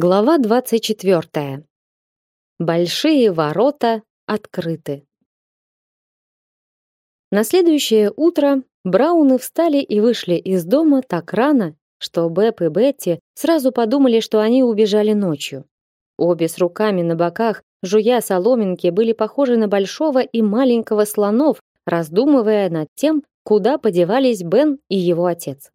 Глава 24. Большие ворота открыты. На следующее утро Брауны встали и вышли из дома так рано, что Бэп и Бетти сразу подумали, что они убежали ночью. Обе с руками на боках, жуя соломинки, были похожи на большого и маленького слонов, раздумывая над тем, куда подевались Бен и его отец.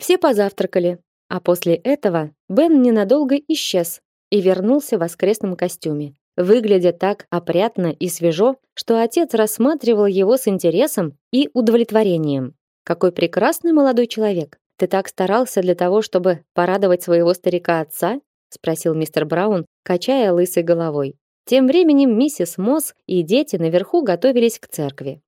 Все позавтракали, а после этого Бен ненадолго исчез и вернулся в воскресном костюме, выглядя так опрятно и свежо, что отец рассматривал его с интересом и удовлетворением. Какой прекрасный молодой человек. Ты так старался для того, чтобы порадовать своего старика-отца? спросил мистер Браун, качая лысой головой. Тем временем миссис Мосс и дети наверху готовились к церкви.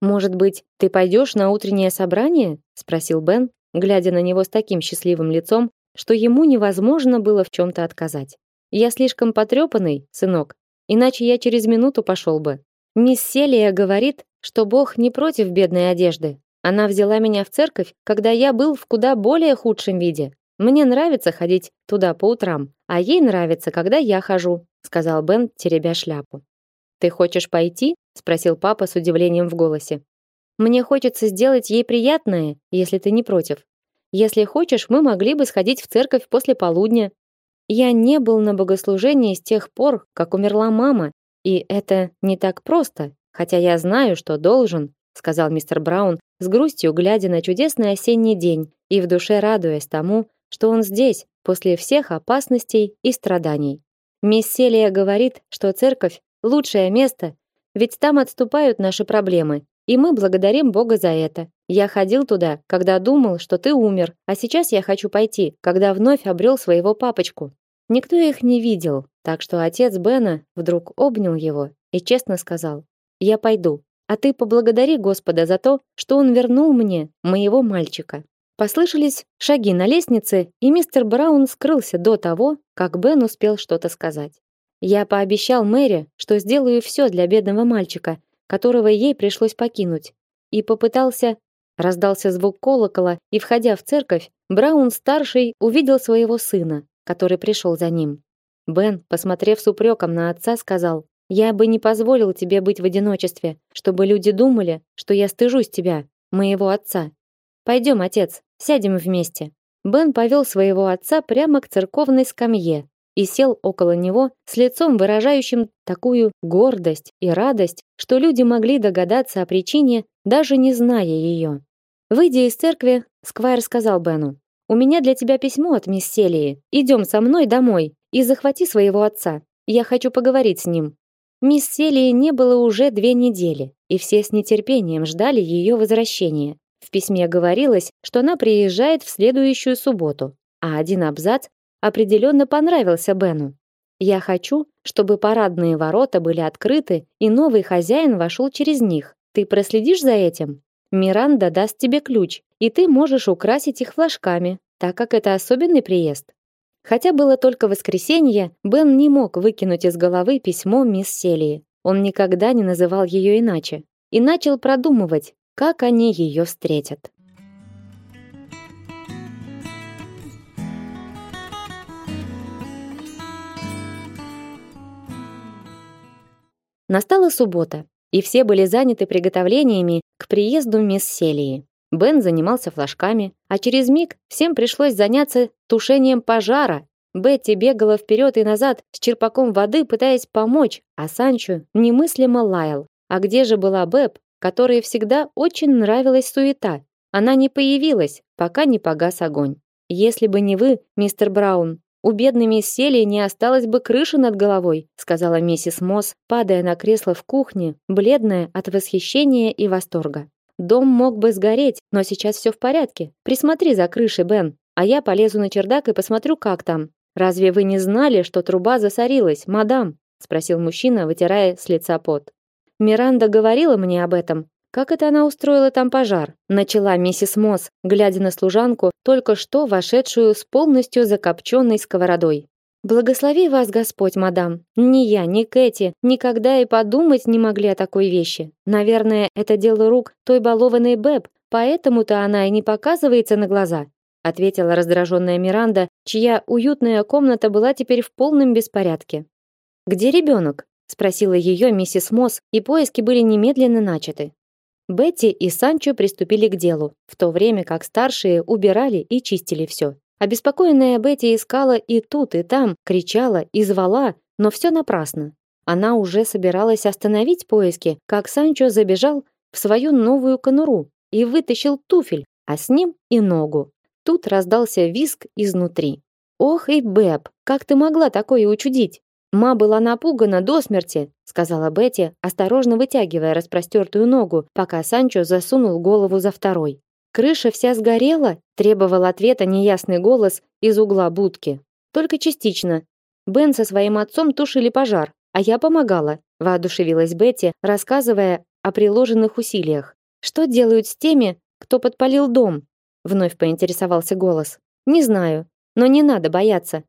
Может быть, ты пойдешь на утреннее собрание? спросил Бен, глядя на него с таким счастливым лицом, что ему невозможно было в чем то отказать. Я слишком потрепанный, сынок, иначе я через минуту пошел бы. Мисс Селия говорит, что Бог не против бедной одежды. Она взяла меня в церковь, когда я был в куда более худшем виде. Мне нравится ходить туда по утрам, а ей нравится, когда я хожу, сказал Бен, теребя шляпу. Ты хочешь пойти? спросил папа с удивлением в голосе. Мне хочется сделать ей приятное, если ты не против. Если хочешь, мы могли бы сходить в церковь после полудня. Я не был на богослужении с тех пор, как умерла мама, и это не так просто, хотя я знаю, что должен, сказал мистер Браун с грустью, глядя на чудесный осенний день и в душе радуясь тому, что он здесь после всех опасностей и страданий. Мисс Селия говорит, что церковь лучшее место, ведь там отступают наши проблемы, и мы благодарим Бога за это. Я ходил туда, когда думал, что ты умер, а сейчас я хочу пойти, когда вновь обрел своего папочку. Никто их не видел, так что отец Бена вдруг обнял его и честно сказал: "Я пойду, а ты поблагодари Господа за то, что он вернул мне моего мальчика". Послышались шаги на лестнице, и мистер Браун скрылся до того, как Бен успел что-то сказать. Я пообещал Мэри, что сделаю все для бедного мальчика, которого ей пришлось покинуть, и попытался раздался звук колокола, и входя в церковь, Браун старший увидел своего сына, который пришел за ним. Бен, посмотрев с упреком на отца, сказал: "Я бы не позволил тебе быть в одиночестве, чтобы люди думали, что я стыжусь тебя, моего отца. Пойдем, отец, сядем вместе". Бен повел своего отца прямо к церковной скамье, и сел около него с лицом выражающим такую гордость и радость, что люди могли догадаться о причине, даже не зная ее. Выйдя из церкви, Сквайр сказал Бену: "У меня для тебя письмо от мисс Селии. Идем со мной домой и захвати своего отца. Я хочу поговорить с ним". Мисс Селии не было уже две недели, и все с нетерпением ждали ее возвращения. В письме говорилось, что она приезжает в следующую субботу, а один абзац определенно понравился Бену. Я хочу, чтобы парадные ворота были открыты, и новый хозяин вошел через них. Ты проследишь за этим? Миранда даст тебе ключ, и ты можешь украсить их флажками, так как это особенный приезд. Хотя было только воскресенье, Бен не мог выкинуть из головы письмо мисс Селии. Он никогда не называл ее иначе и начал продумывать, как они ее встретят. Настала суббота, и все были заняты приготовлениями к приезду мисс Селии. Бен занимался флажками, а через миг всем пришлось заняться тушением пожара. Бетти бегала вперед и назад с черпаком воды, пытаясь помочь, а Санчо немыслимо лаял. А где же была Бэб, которой всегда очень нравилась суета? Она не появилась, пока не погас огонь. Если бы не вы, мистер Браун, у бедной мисс Селии не осталось бы крыши над головой, сказала миссис Мосс, падая на кресло в кухне, бледная от восхищения и восторга. Дом мог бы сгореть, но сейчас все в порядке. Присмотри за крышей, Бен, а я полезу на чердак и посмотрю, как там. Разве вы не знали, что труба засорилась, мадам? спросил мужчина, вытирая с лица пот. Миранда говорила мне об этом, как это она устроила там пожар? Начала миссис Мосс, глядя на служанку, только что вошедшую с полностью закопченной сковородой. Благослови вас Господь, мадам. Ни я, ни Кэти никогда и подумать не могли о такой вещи. Наверное, это дело рук той балованной Бэб, поэтому-то она и не показывается на глаза, ответила раздраженная Миранда, чья уютная комната была теперь в полном беспорядке. Где ребенок? спросила ее миссис Мосс, и поиски были немедленно начаты. Бетти и Санчо приступили к делу, в то время как старшие убирали и чистили все. Обеспокоенная Бетти искала и тут, и там, кричала и звала, но все напрасно. Она уже собиралась остановить поиски, как Санчо забежал в свою новую конуру и вытащил туфель, а с ним и ногу. Тут раздался визг изнутри. Ох и Бэб, как ты могла такое учудить? Ма была напугана до смерти, сказала Бетти, осторожно вытягивая распростертую ногу, пока Санчо засунул голову за второй. Крыша вся сгорела, требовал ответа неясный голос из угла будки. Только частично. Бен со своим отцом тушили пожар, а я помогала, воодушевилась Бетти, рассказывая о приложенных усилиях. Что делают с теми, кто подпалил дом? Вновь поинтересовался голос. Не знаю, но не надо бояться.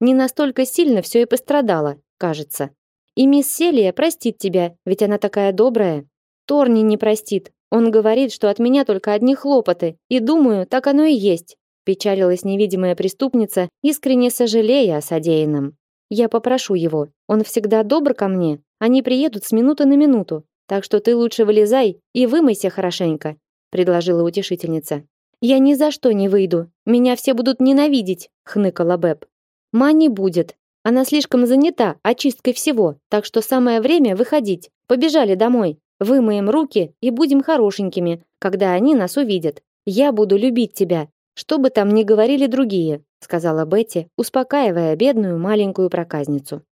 Не настолько сильно все и пострадало, кажется. И мисс Селия простит тебя, ведь она такая добрая. Торни не простит. Он говорит, что от меня только одни хлопоты, и думаю, так оно и есть. Печалилась невидимая преступница, искренне сожалея о содеянном. Я попрошу его. Он всегда добр ко мне. Они приедут с минуты на минуту. Так что ты лучше вылезай и вымойся хорошенько, предложила утешительница. Я ни за что не выйду. Меня все будут ненавидеть, хныкала Бэб. Ма не будет. Она слишком занята очисткой всего, так что самое время выходить. Побежали домой. Вымоем руки и будем хорошенькими, когда они нас увидят. Я буду любить тебя, что бы там ни говорили другие, сказала Бетти, успокаивая бедную маленькую проказницу.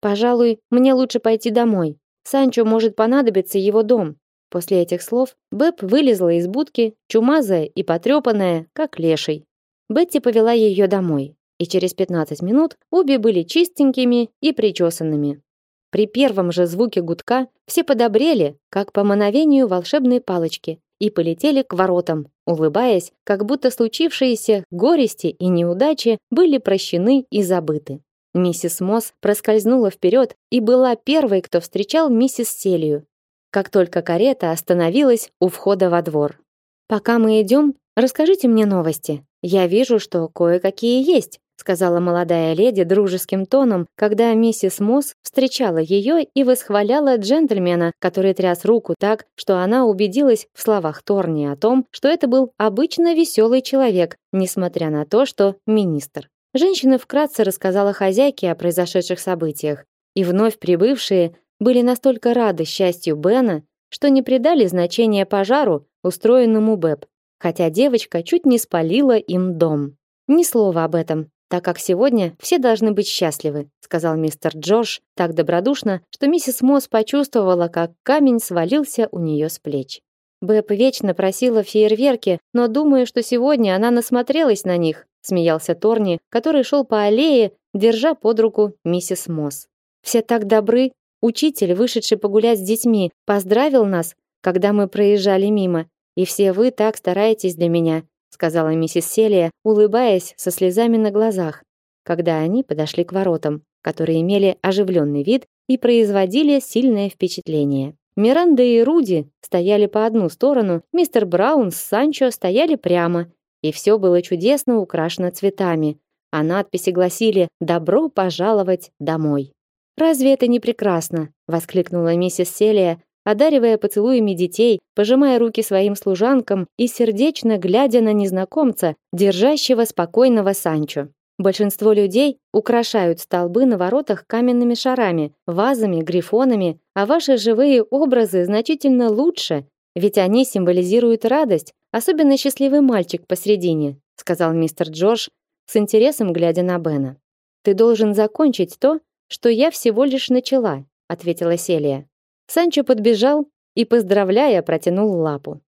Пожалуй, мне лучше пойти домой. Санчо может понадобиться его дом. После этих слов Бэб вылезла из будки, чумазая и потрепанная, как леший. Бетти повела ее домой и через 15 минут обе были чистенькими и причесанными. При первом же звуке гудка все подобрели, как по мановению волшебной палочки, и полетели к воротам, улыбаясь, как будто случившиеся горести и неудачи были прощены и забыты. Миссис Мосс проскользнула вперед и была первой, кто встречал миссис Селию. Как только карета остановилась у входа во двор. «Пока мы идем, расскажите мне новости. Я вижу, что кое-какие есть», сказала молодая леди дружеским тоном, когда миссис Мосс встречала ее и восхваляла джентльмена, который тряс руку так, что она убедилась в словах Торни о том, что это был обычно веселый человек, несмотря на то, что министр. Женщина вкратце рассказала хозяйке о произошедших событиях, и вновь прибывшие были настолько рады счастью Бена, что не придали значения пожару, устроенному Бэб, хотя девочка чуть не спалила им дом. Ни слова об этом, так как сегодня все должны быть счастливы, сказал мистер Джордж так добродушно, что миссис Мосс почувствовала, как камень свалился у нее с плеч. Бэб вечно просила фейерверки, но думаю, что сегодня она насмотрелась на них, смеялся Торни, который шел по аллее, держа под руку миссис Мосс. Все так добры. Учитель, вышедший погулять с детьми, поздравил нас, когда мы проезжали мимо. И все вы так стараетесь для меня сказала миссис Селия, улыбаясь со слезами на глазах, когда они подошли к воротам, которые имели оживленный вид и производили сильное впечатление. Миранда и Руди стояли по одну сторону, мистер Браун с Санчо стояли прямо, и все было чудесно украшено цветами, а надписи гласили «Добро пожаловать домой». «Разве это не прекрасно?» — воскликнула миссис Селия, одаривая поцелуями детей, пожимая руки своим служанкам и сердечно глядя на незнакомца, держащего спокойного Санчо. Большинство людей украшают столбы на воротах каменными шарами, вазами, грифонами, а ваши живые образы значительно лучше, ведь они символизируют радость, особенно счастливый мальчик посредине, сказал мистер Джордж с интересом глядя на Бена. Ты должен закончить то, что я всего лишь начала, ответила Селия. Санчо подбежал и, поздравляя, протянул лапу.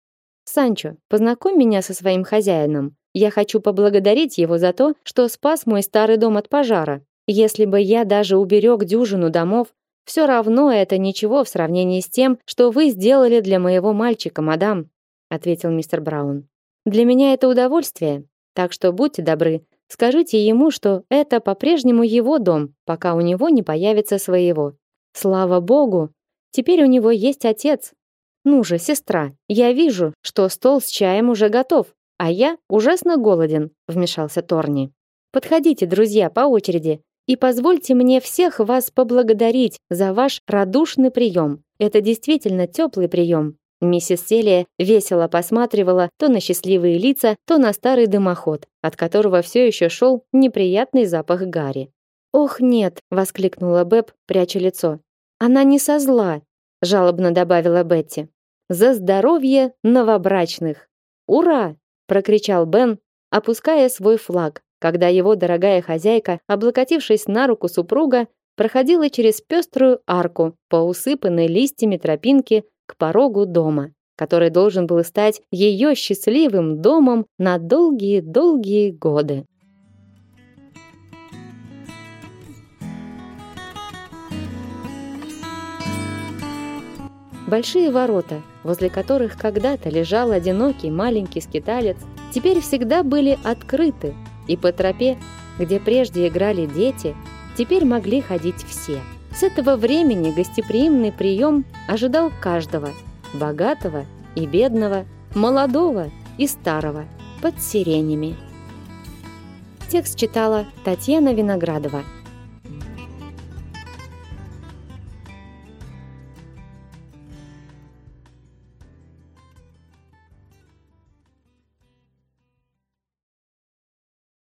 Санчо, познакомь меня со своим хозяином. Я хочу поблагодарить его за то, что спас мой старый дом от пожара. Если бы я даже уберег дюжину домов, все равно это ничего в сравнении с тем, что вы сделали для моего мальчика, мадам, ответил мистер Браун. Для меня это удовольствие, так что будьте добры, скажите ему, что это по-прежнему его дом, пока у него не появится своего. Слава богу, Теперь у него есть отец. Ну же, сестра, я вижу, что стол с чаем уже готов, а я ужасно голоден, вмешался Торни. Подходите, друзья, по очереди, и позвольте мне всех вас поблагодарить за ваш радушный прием. Это действительно теплый прием. Миссис Селия весело посматривала то на счастливые лица, то на старый дымоход, от которого все еще шел неприятный запах гари. «Ох, нет!» — воскликнула Бэб, пряча лицо. «Она не со зла!» — жалобно добавила Бетти. «За здоровье новобрачных!» «Ура!» — прокричал Бен, опуская свой флаг, когда его дорогая хозяйка, облокотившись на руку супруга, проходила через пеструю арку по усыпанной листьями тропинке к порогу дома, который должен был стать ее счастливым домом на долгие-долгие годы. Большие ворота, возле которых когда-то лежал одинокий маленький скиталец, теперь всегда были открыты, и по тропе, где прежде играли дети, теперь могли ходить все. С этого времени гостеприимный прием ожидал каждого, богатого и бедного, молодого и старого, под сиренями. Текст читала Татьяна Виноградова.